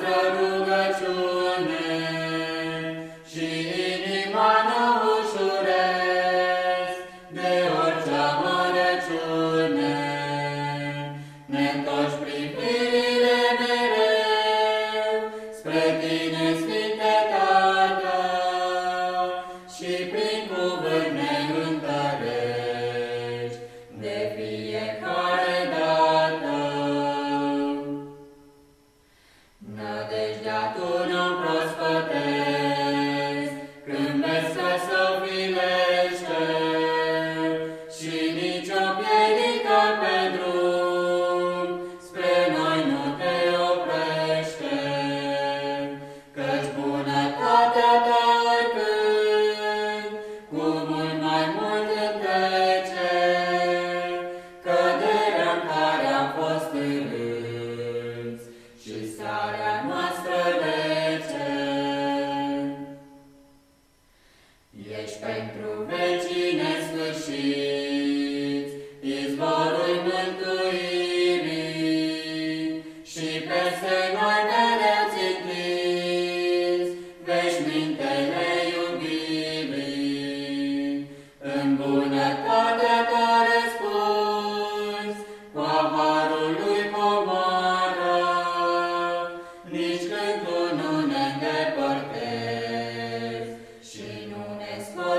noastră rugăciune și inima ne ușurez de orice amărăciune. Ne-ntoși privirile mereu spre Tine, Sfinte Tată, și prin cuvânt ne Jatuno Pros. pentru vecii nesfârșiți, izvorul mântuirii și peste noi mereu țintiți, veșmintele iubirii. În bunătate ta răspuns, cu aharul lui pomară, nici când tu nu ne îndepărtezi. Christ.